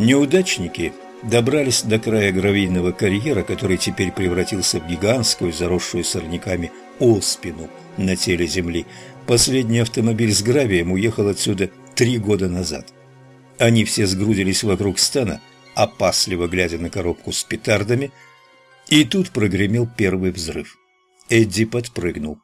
Неудачники добрались до края гравийного карьера, который теперь превратился в гигантскую, заросшую сорняками, оспину на теле земли. Последний автомобиль с гравием уехал отсюда три года назад. Они все сгрудились вокруг стана, опасливо глядя на коробку с петардами, и тут прогремел первый взрыв. Эдди подпрыгнул.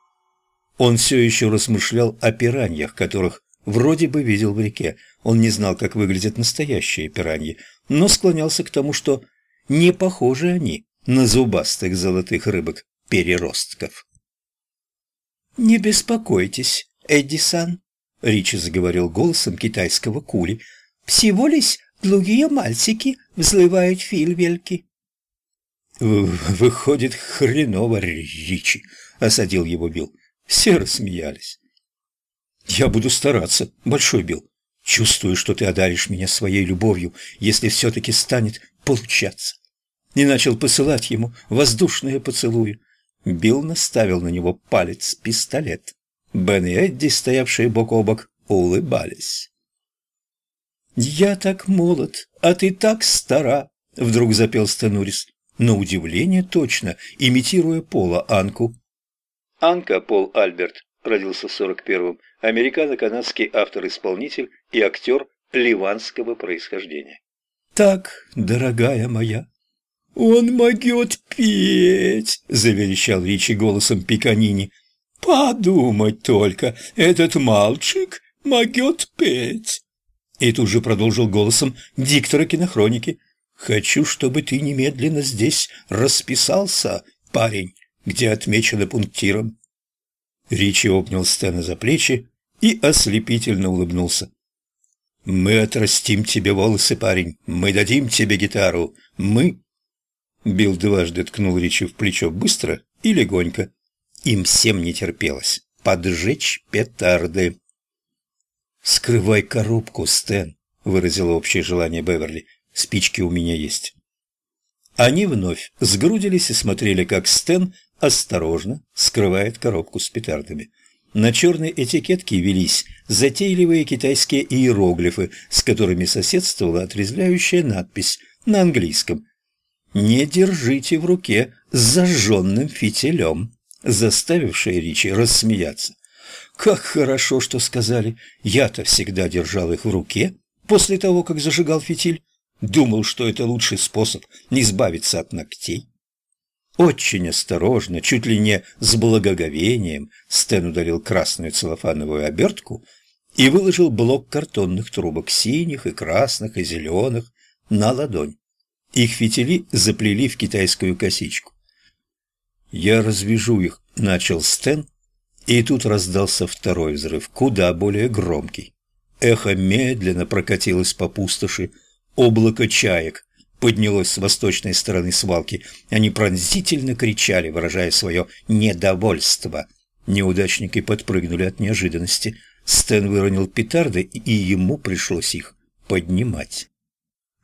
Он все еще размышлял о пираньях, которых вроде бы видел в реке. Он не знал, как выглядят настоящие пираньи, но склонялся к тому, что не похожи они на зубастых золотых рыбок-переростков. «Не беспокойтесь, Эдди-сан», — Ричи заговорил голосом китайского кули. «Всего лишь другие мальчики взлывают фильвельки». «Выходит, хреново, Ричи», — осадил его Билл. Все рассмеялись. «Я буду стараться, Большой Билл. Чувствую, что ты одаришь меня своей любовью, если все-таки станет получаться». И начал посылать ему воздушные поцелуи. Билл наставил на него палец-пистолет. Бен и Эдди, стоявшие бок о бок, улыбались. «Я так молод, а ты так стара», — вдруг запел Стенурис. На удивление точно, имитируя Пола Анку. Анка Пол Альберт родился в 41-м, американо-канадский автор-исполнитель и актер ливанского происхождения. «Так, дорогая моя, он могет петь!» – заверещал Ричи голосом Пиканини. «Подумать только, этот мальчик могет петь!» И тут же продолжил голосом диктора кинохроники. «Хочу, чтобы ты немедленно здесь расписался, парень, где отмечено пунктиром». Ричи обнял Стэна за плечи и ослепительно улыбнулся. «Мы отрастим тебе волосы, парень, мы дадим тебе гитару, мы...» Билл дважды ткнул Ричи в плечо быстро и легонько. Им всем не терпелось поджечь петарды. «Скрывай коробку, Стэн», — выразило общее желание Беверли. «Спички у меня есть». Они вновь сгрудились и смотрели, как Стэн осторожно скрывает коробку с петардами. На черной этикетке велись затейливые китайские иероглифы, с которыми соседствовала отрезвляющая надпись на английском «Не держите в руке с зажженным фитилем», заставившая Ричи рассмеяться. «Как хорошо, что сказали. Я-то всегда держал их в руке после того, как зажигал фитиль. Думал, что это лучший способ не избавиться от ногтей». Очень осторожно, чуть ли не с благоговением, Стэн удалил красную целлофановую обертку и выложил блок картонных трубок, синих и красных и зеленых, на ладонь. Их фитили заплели в китайскую косичку. «Я развяжу их», — начал Стэн, и тут раздался второй взрыв, куда более громкий. Эхо медленно прокатилось по пустоши, облако чаек поднялось с восточной стороны свалки. Они пронзительно кричали, выражая свое недовольство. Неудачники подпрыгнули от неожиданности. Стэн выронил петарды, и ему пришлось их поднимать.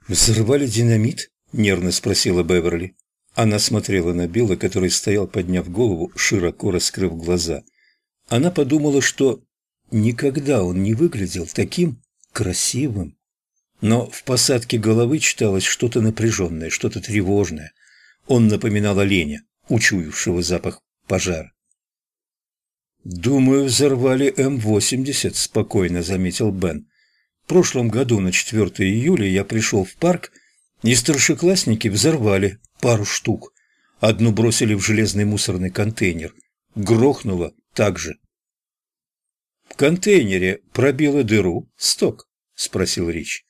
«Взорвали динамит?» — нервно спросила Беверли. Она смотрела на Билла, который стоял, подняв голову, широко раскрыв глаза. Она подумала, что никогда он не выглядел таким красивым но в посадке головы читалось что-то напряженное, что-то тревожное. Он напоминал оленя, учуявшего запах пожара. «Думаю, взорвали М-80», — спокойно заметил Бен. «В прошлом году на 4 июля я пришел в парк, и старшеклассники взорвали пару штук. Одну бросили в железный мусорный контейнер. Грохнуло так же». «В контейнере пробило дыру, сток?» — спросил Рич.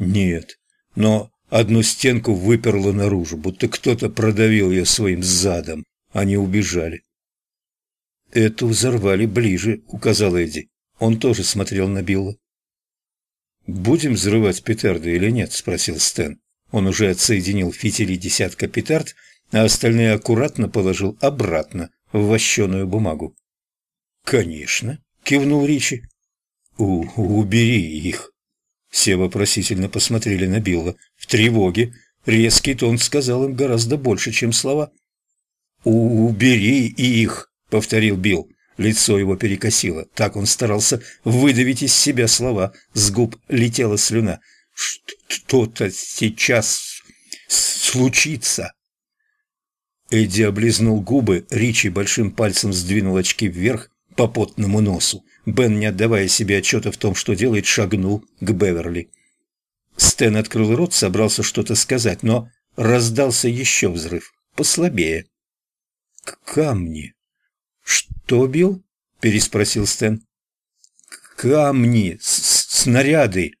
Нет, но одну стенку выперло наружу, будто кто-то продавил ее своим задом. Они убежали. «Эту взорвали ближе», — указал Эдди. Он тоже смотрел на Билла. «Будем взрывать петарды или нет?» — спросил Стэн. Он уже отсоединил фитили десятка петард, а остальные аккуратно положил обратно в вощеную бумагу. «Конечно», — кивнул Ричи. У «Убери их», все вопросительно посмотрели на Билла. В тревоге. Резкий тон сказал им гораздо больше, чем слова. «Убери их!» — повторил Билл. Лицо его перекосило. Так он старался выдавить из себя слова. С губ летела слюна. что-то сейчас случится. Эдди облизнул губы, Ричи большим пальцем сдвинул очки вверх по потному носу. Бен, не отдавая себе отчета в том, что делает, шагнул к Беверли. Стэн открыл рот, собрался что-то сказать, но раздался еще взрыв, послабее. «К камни!» «Что, Билл?» – переспросил Стэн. «Камни! С снаряды!»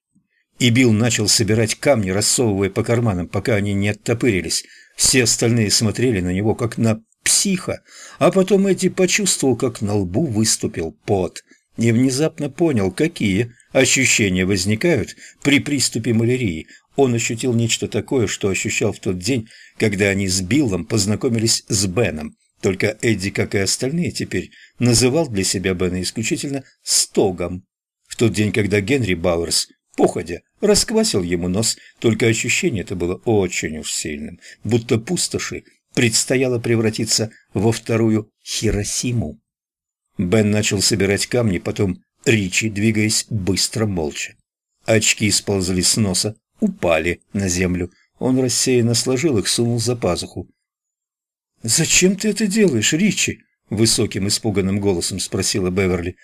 И Билл начал собирать камни, рассовывая по карманам, пока они не оттопырились. Все остальные смотрели на него, как на психа, а потом Эдди почувствовал, как на лбу выступил пот, и внезапно понял, какие ощущения возникают при приступе малярии. Он ощутил нечто такое, что ощущал в тот день, когда они с Биллом познакомились с Беном. Только Эдди, как и остальные теперь, называл для себя Бена исключительно «стогом». В тот день, когда Генри Бауэрс, походя, расквасил ему нос, только ощущение это было очень уж сильным, будто пустоши предстояло превратиться во вторую Хиросиму. Бен начал собирать камни, потом Ричи, двигаясь быстро, молча. Очки сползли с носа, упали на землю. Он рассеянно сложил их, сунул за пазуху. «Зачем ты это делаешь, Ричи?» — высоким испуганным голосом спросила Беверли.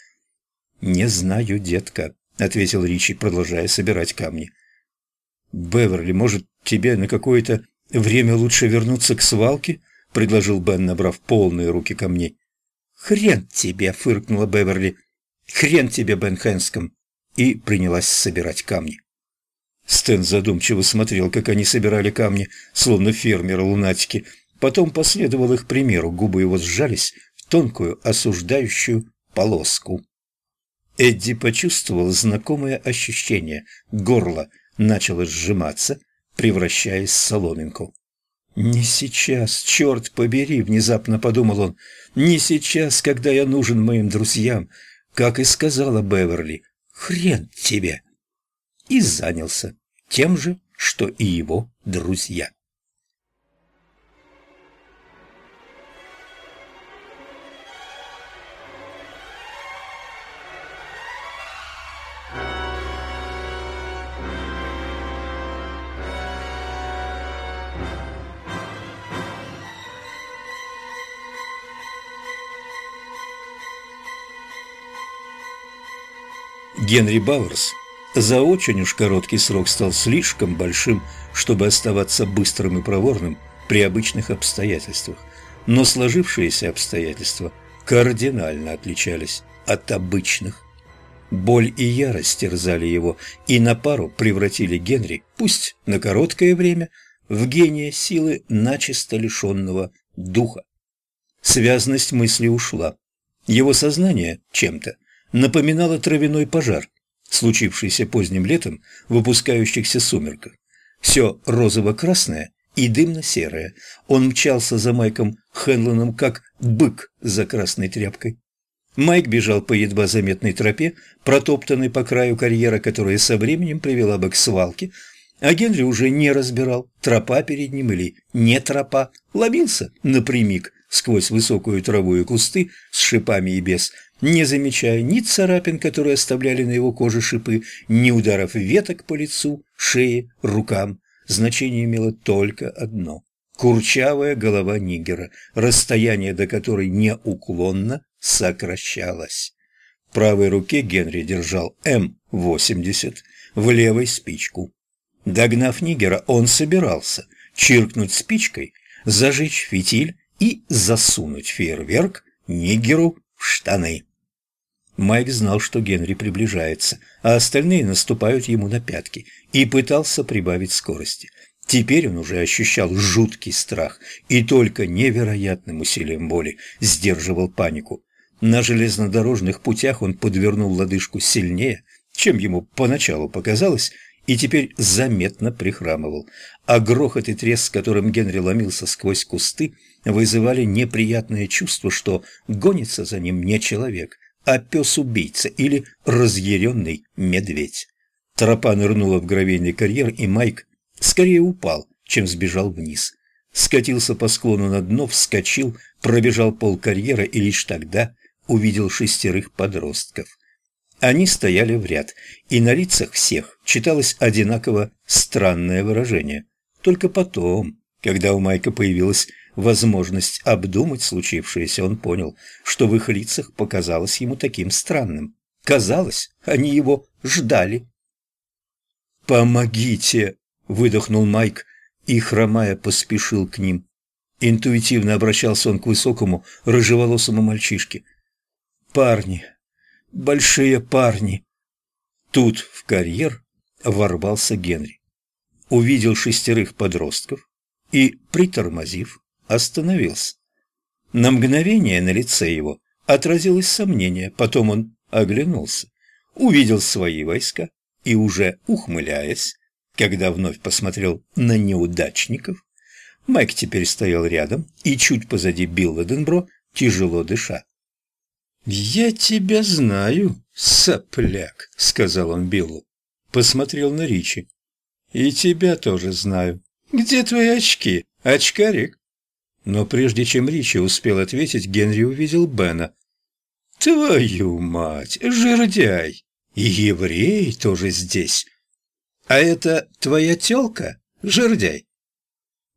«Не знаю, детка», — ответил Ричи, продолжая собирать камни. «Беверли, может, тебе на какое-то время лучше вернуться к свалке?» — предложил Бен, набрав полные руки камней. «Хрен тебе!» — фыркнула Беверли. «Хрен тебе, Бен Хэнском!» И принялась собирать камни. Стэн задумчиво смотрел, как они собирали камни, словно фермеры-лунатики, Потом последовал их примеру, губы его сжались в тонкую осуждающую полоску. Эдди почувствовал знакомое ощущение. Горло начало сжиматься, превращаясь в соломинку. «Не сейчас, черт побери!» — внезапно подумал он. «Не сейчас, когда я нужен моим друзьям, как и сказала Беверли. Хрен тебе!» И занялся тем же, что и его друзья. Генри Бауэрс за очень уж короткий срок стал слишком большим, чтобы оставаться быстрым и проворным при обычных обстоятельствах. Но сложившиеся обстоятельства кардинально отличались от обычных. Боль и ярость терзали его и на пару превратили Генри, пусть на короткое время, в гения силы начисто лишенного духа. Связность мысли ушла. Его сознание чем-то напоминало травяной пожар, случившийся поздним летом в выпускающихся сумерках. Все розово-красное и дымно-серое. Он мчался за Майком Хенлоном, как бык за красной тряпкой. Майк бежал по едва заметной тропе, протоптанной по краю карьера, которая со временем привела бы к свалке, а Генри уже не разбирал, тропа перед ним или не тропа, ломился напрямик сквозь высокую траву и кусты с шипами и без, не замечая ни царапин, которые оставляли на его коже шипы, ни ударов веток по лицу, шее, рукам. Значение имело только одно – курчавая голова нигера, расстояние до которой неуклонно сокращалось. В правой руке Генри держал М-80, в левой – спичку. Догнав нигера, он собирался чиркнуть спичкой, зажечь фитиль и засунуть фейерверк нигеру в штаны. Майк знал, что Генри приближается, а остальные наступают ему на пятки, и пытался прибавить скорости. Теперь он уже ощущал жуткий страх и только невероятным усилием боли сдерживал панику. На железнодорожных путях он подвернул лодыжку сильнее, чем ему поначалу показалось, и теперь заметно прихрамывал. А грохот и треск, с которым Генри ломился сквозь кусты, вызывали неприятное чувство, что гонится за ним не человек, а пес-убийца или разъяренный медведь. Тропа нырнула в гравийный карьер, и Майк скорее упал, чем сбежал вниз. Скатился по склону на дно, вскочил, пробежал пол карьера и лишь тогда увидел шестерых подростков. Они стояли в ряд, и на лицах всех читалось одинаково странное выражение. Только потом, когда у Майка появилась возможность обдумать случившееся, он понял, что в их лицах показалось ему таким странным. Казалось, они его ждали. «Помогите!» — выдохнул Майк и, хромая, поспешил к ним. Интуитивно обращался он к высокому, рыжеволосому мальчишке. «Парни! Большие парни!» Тут в карьер ворвался Генри. Увидел шестерых подростков и, притормозив, остановился. На мгновение на лице его отразилось сомнение, потом он оглянулся, увидел свои войска и, уже ухмыляясь, когда вновь посмотрел на неудачников, Майк теперь стоял рядом и чуть позади Билла Денбро, тяжело дыша. «Я тебя знаю, сопляк», — сказал он Биллу. Посмотрел на Ричи. «И тебя тоже знаю. Где твои очки, очкарик?» Но прежде чем Ричи успел ответить, Генри увидел Бена. «Твою мать, жердяй! И еврей тоже здесь! А это твоя тёлка, жердяй?»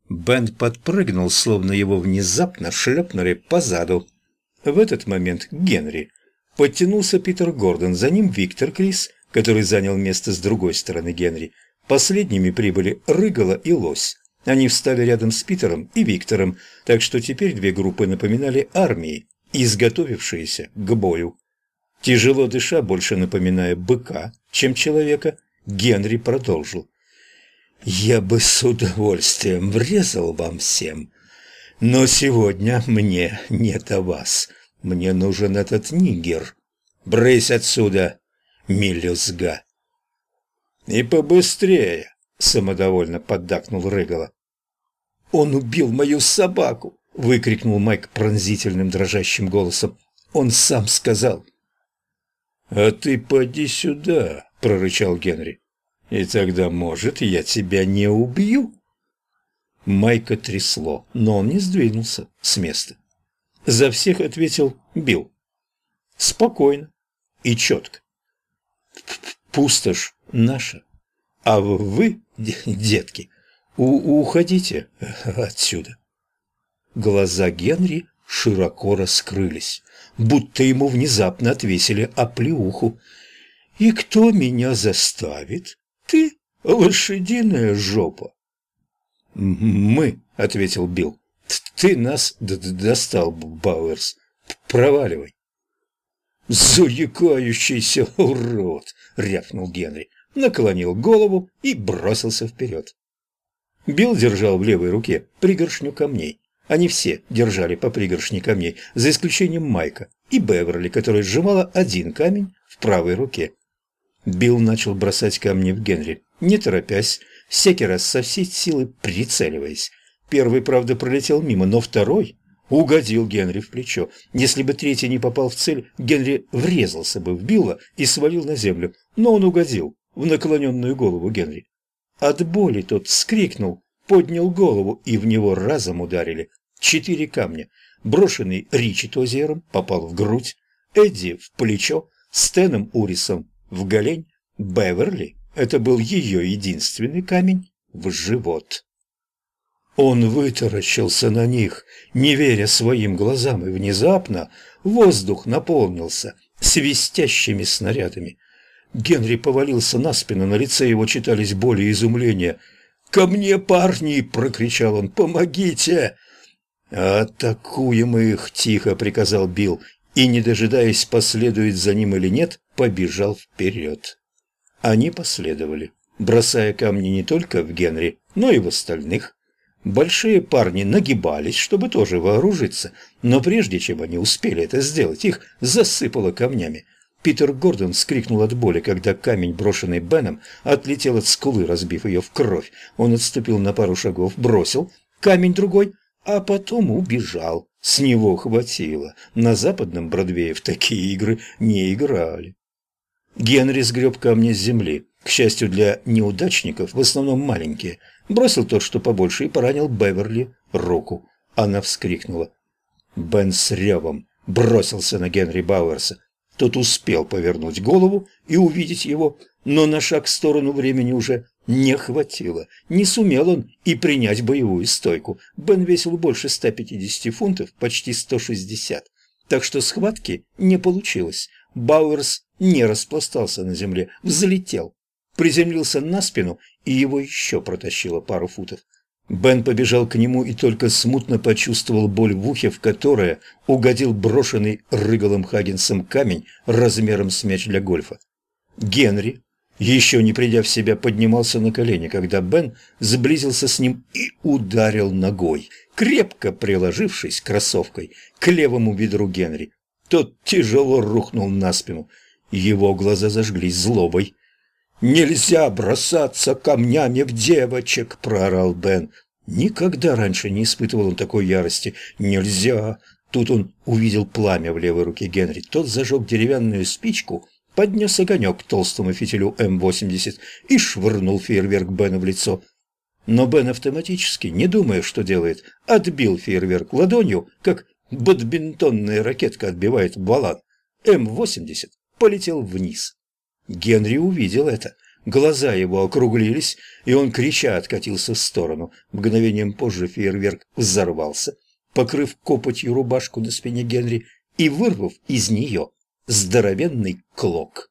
Бен подпрыгнул, словно его внезапно шлепнули по заду. В этот момент Генри подтянулся Питер Гордон, за ним Виктор Крис, который занял место с другой стороны Генри. Последними прибыли Рыгала и Лось. Они встали рядом с Питером и Виктором, так что теперь две группы напоминали армии, изготовившиеся к бою. Тяжело дыша, больше напоминая быка, чем человека, Генри продолжил. «Я бы с удовольствием врезал вам всем, но сегодня мне не до вас. Мне нужен этот нигер. Брысь отсюда, мелюзга!» «И побыстрее!» Самодовольно поддакнул Рыгала. «Он убил мою собаку!» — выкрикнул Майк пронзительным дрожащим голосом. «Он сам сказал!» «А ты поди сюда!» — прорычал Генри. «И тогда, может, я тебя не убью?» Майка трясло, но он не сдвинулся с места. За всех ответил Билл. Спокойно и четко. «Пустошь наша, а вы детки, у уходите отсюда. Глаза Генри широко раскрылись, будто ему внезапно отвесили оплеуху. «И кто меня заставит? Ты, лошадиная жопа!» «Мы», — ответил Билл. «Ты нас достал, Бауэрс. Проваливай». «Заикающийся урод!» — рявкнул Генри наклонил голову и бросился вперед. Билл держал в левой руке пригоршню камней. Они все держали по пригоршне камней, за исключением Майка и Беверли, которая сжимала один камень в правой руке. Билл начал бросать камни в Генри, не торопясь, всякий раз со всей силы прицеливаясь. Первый, правда, пролетел мимо, но второй угодил Генри в плечо. Если бы третий не попал в цель, Генри врезался бы в Билла и свалил на землю, но он угодил в наклоненную голову Генри. От боли тот вскрикнул, поднял голову, и в него разом ударили четыре камня. Брошенный Ричи Тозером попал в грудь, Эдди в плечо, Стэном Урисом в голень, Беверли – это был ее единственный камень в живот. Он вытаращился на них, не веря своим глазам, и внезапно воздух наполнился свистящими снарядами. Генри повалился на спину, на лице его читались боли и изумление. «Ко мне, парни!» – прокричал он. «Помогите!» «Атакуем их!» – тихо приказал Билл, и, не дожидаясь, последует за ним или нет, побежал вперед. Они последовали, бросая камни не только в Генри, но и в остальных. Большие парни нагибались, чтобы тоже вооружиться, но прежде чем они успели это сделать, их засыпало камнями. Питер Гордон вскрикнул от боли, когда камень, брошенный Беном, отлетел от скулы, разбив ее в кровь. Он отступил на пару шагов, бросил камень другой, а потом убежал. С него хватило. На западном Бродвее в такие игры не играли. Генри сгреб камни с земли. К счастью для неудачников, в основном маленькие. Бросил тот, что побольше, и поранил Беверли руку. Она вскрикнула. Бен с ревом бросился на Генри Бауэрса. Тот успел повернуть голову и увидеть его, но на шаг в сторону времени уже не хватило. Не сумел он и принять боевую стойку. Бен весил больше 150 фунтов, почти 160. Так что схватки не получилось. Бауэрс не распластался на земле, взлетел, приземлился на спину, и его еще протащило пару футов. Бен побежал к нему и только смутно почувствовал боль в ухе, в которое угодил брошенный Рыгалом Хаггинсом камень размером с мяч для гольфа. Генри, еще не придя в себя, поднимался на колени, когда Бен сблизился с ним и ударил ногой, крепко приложившись кроссовкой к левому бедру Генри. Тот тяжело рухнул на спину. Его глаза зажглись злобой. «Нельзя бросаться камнями в девочек!» – проорал Бен. Никогда раньше не испытывал он такой ярости. «Нельзя!» Тут он увидел пламя в левой руке Генри. Тот зажег деревянную спичку, поднес огонек к толстому фитилю М-80 и швырнул фейерверк Бену в лицо. Но Бен автоматически, не думая, что делает, отбил фейерверк ладонью, как бадминтонная ракетка отбивает баллон. М-80 полетел вниз. Генри увидел это. Глаза его округлились, и он, крича, откатился в сторону. Мгновением позже фейерверк взорвался, покрыв копотью рубашку на спине Генри и вырвав из нее здоровенный клок.